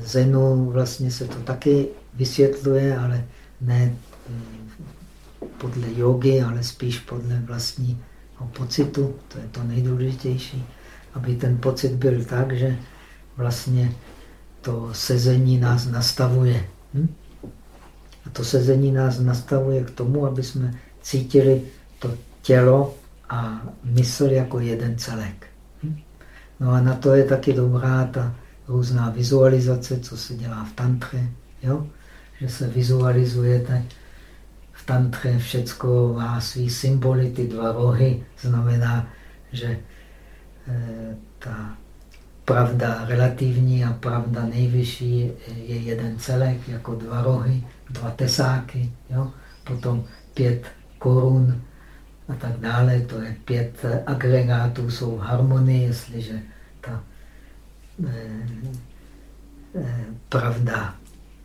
Zenu vlastně se to taky vysvětluje, ale ne mm, podle jogy, ale spíš podle vlastního pocitu. To je to nejdůležitější, aby ten pocit byl tak, že vlastně to sezení nás nastavuje. Hm? A to sezení nás nastavuje k tomu, aby jsme cítili to tělo a mysl jako jeden celek. Hm? No a na to je taky dobrá ta různá vizualizace, co se dělá v tantře, jo? že se vizualizujete v tantře, všecko má svý symboly, ty dva rohy, znamená, že e, ta pravda relativní a pravda nejvyšší je jeden celek, jako dva rohy, dva tesáky, jo? potom pět korun a tak dále. To je pět agregátů, jsou harmonie, jestliže ta pravda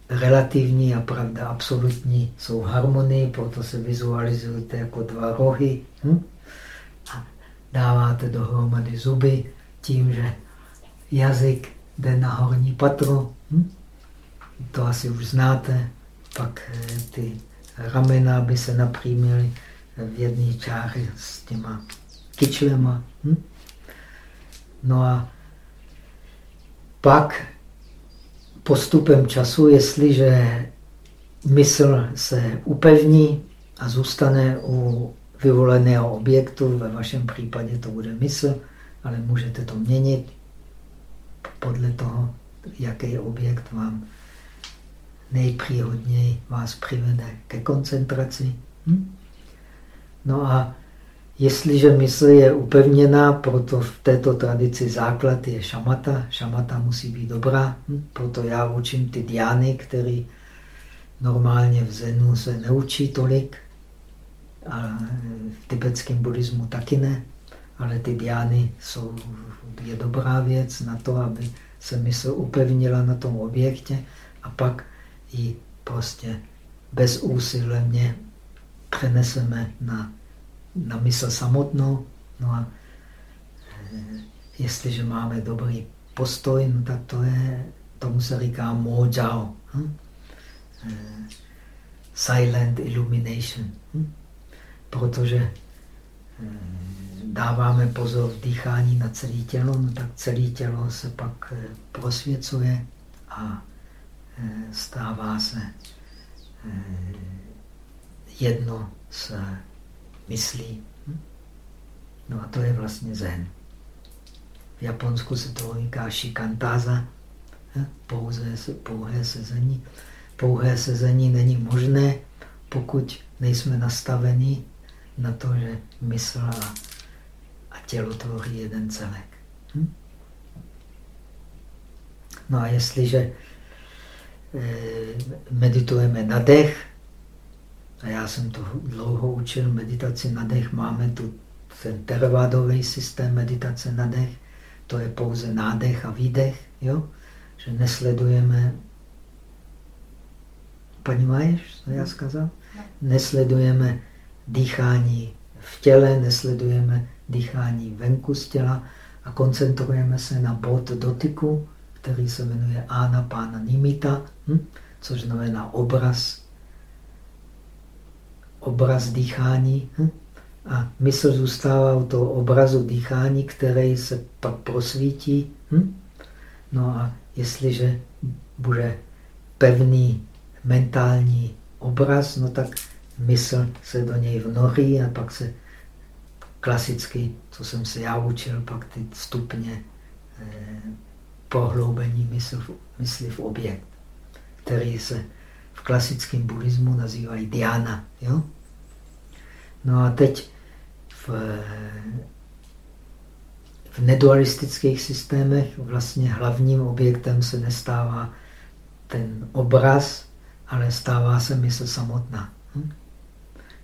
relativní a pravda absolutní jsou harmonii, proto se vizualizujete jako dva rohy hm? a dáváte dohromady zuby tím, že jazyk jde na horní patro. Hm? To asi už znáte. Pak eh, ty ramena by se napřímily v jedné čáře s těma kyčlema. Hm? No a pak postupem času, jestliže mysl se upevní a zůstane u vyvoleného objektu, ve vašem případě to bude mysl, ale můžete to měnit podle toho, jaký objekt vám nejpříhodněji vás přivede ke koncentraci. Hm? No a jestliže mysl je upevněná, proto v této tradici základ je šamata. Šamata musí být dobrá, hm? proto já učím ty diány, které normálně v Zenu se neučí tolik, a v tibetském buddhismu taky ne, ale ty diány jsou, je dobrá věc na to, aby se mysl upevnila na tom objektě a pak ji prostě bezúsilně přeneseme na, na mysl samotnou. No a e, jestliže máme dobrý postoj, no tak to je, tomu se říká mojao. Hm? E, silent illumination. Hm? Protože e, dáváme pozor v dýchání na celé tělo, no tak celé tělo se pak prosvěcuje a stává se jedno s myslí. Hm? No a to je vlastně zen. V Japonsku se to říká shikantaza, hm? pouze se, pouhé sezení. Pouhé sezení není možné, pokud nejsme nastaveni na to, že mysl a, tělo tvoří jeden celek. Hm? No a jestliže Eh, meditujeme na dech. A já jsem to dlouho učil, meditaci na dech. Máme tu ten tervádový systém meditace na dech. To je pouze nádech a výdech, jo? že nesledujeme... Ponímáš, co já no. zkazal? No. Nesledujeme dýchání v těle, nesledujeme dýchání venku z těla a koncentrujeme se na bod dotyku, který se jmenuje Ána Pána Nimita, hm? což znamená obraz obraz dýchání. Hm? A mysl zůstává u toho obrazu dýchání, který se pak prosvítí. Hm? No a jestliže bude pevný mentální obraz, no tak mysl se do něj vnoří a pak se klasicky, co jsem se já učil, pak ty stupně eh, prohloubení mysl, mysli v objekt, který se v klasickém buddhismu nazývají diana. Jo? No a teď v, v nedualistických systémech vlastně hlavním objektem se nestává ten obraz, ale stává se mysl samotná. Hm?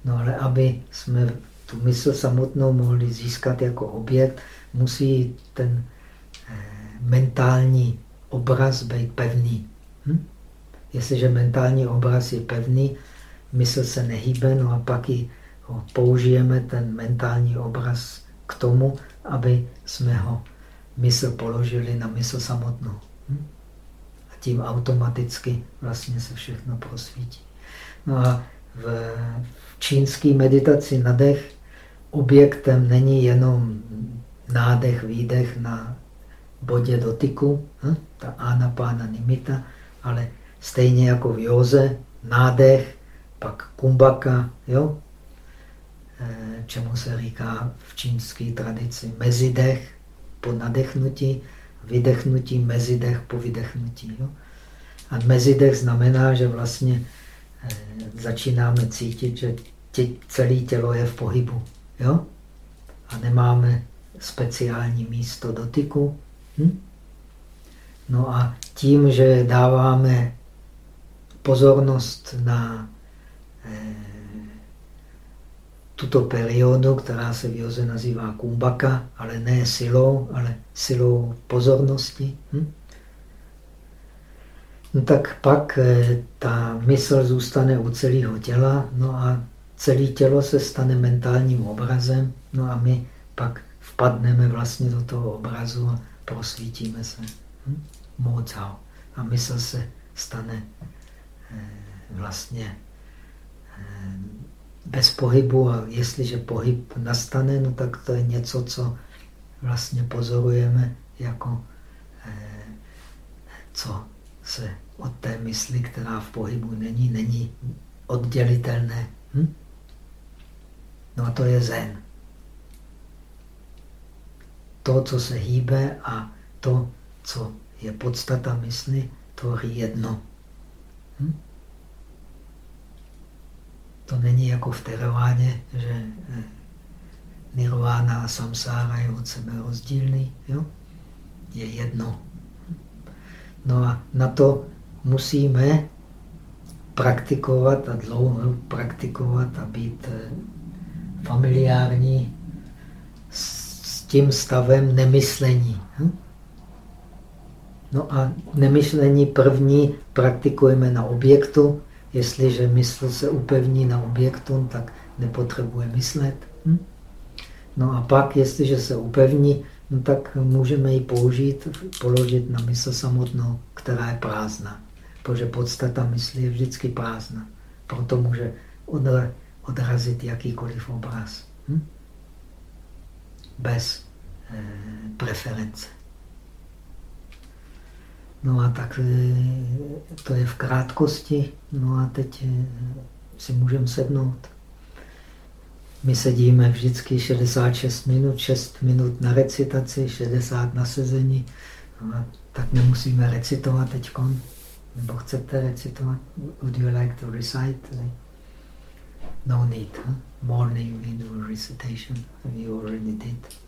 No ale aby jsme tu mysl samotnou mohli získat jako objekt, musí ten mentální obraz být pevný. Hm? Jestliže mentální obraz je pevný, mysl se nehýbe, no a pak i ho použijeme, ten mentální obraz, k tomu, aby jsme ho mysl položili na mysl samotnou. Hm? A tím automaticky vlastně se všechno prosvítí. No a v čínské meditaci na dech objektem není jenom nádech, výdech na bodě dotyku, hm? ta anapána nimita, ale stejně jako v józe, nádech, pak kumbaka, jo? Eh, čemu se říká v čínské tradici mezidech po nadechnutí, vydechnutí, mezidech po vydechnutí. Jo? A mezidech znamená, že vlastně eh, začínáme cítit, že tě, celé tělo je v pohybu. Jo? A nemáme speciální místo dotyku. Hm? No a tím, že dáváme pozornost na eh, tuto periodu, která se v Joze nazývá kumbaka, ale ne silou, ale silou pozornosti, hm? no tak pak eh, ta mysl zůstane u celého těla, no a celé tělo se stane mentálním obrazem, no a my pak vpadneme vlastně do toho obrazu a prosvítíme se. Hm? Mozao. A mysl se stane vlastně eh, bez pohybu a jestliže pohyb nastane, no tak to je něco, co vlastně pozorujeme jako eh, co se od té mysli, která v pohybu není, není oddělitelné. Hm? No a to je zen. To, co se hýbe a to, co je podstata mysli, tvoří jedno. Hm? To není jako v teravádě, že eh, nirvana a samsára je od sebe rozdílný. Jo? Je jedno. No a na to musíme praktikovat a dlouho praktikovat a být eh, familiární s tím stavem nemyslení. Hm? No a nemyšlení první praktikujeme na objektu. Jestliže mysl se upevní na objektu, tak nepotřebuje myslet. Hm? No a pak, jestliže se upevní, no tak můžeme ji použít, položit na mysl samotnou, která je prázdná. Protože podstata mysli je vždycky prázdná. Proto může odrazit jakýkoliv obraz. Hm? Bez eh, preference. No a tak eh, to je v krátkosti. No a teď eh, si můžeme sednout. My sedíme vždycky 66 minut, 6 minut na recitaci, 60 na sezení. No a tak nemusíme recitovat teď. Nebo chcete recitovat? Would you like to recite? No need. Huh? Morning we do recitation. You already did.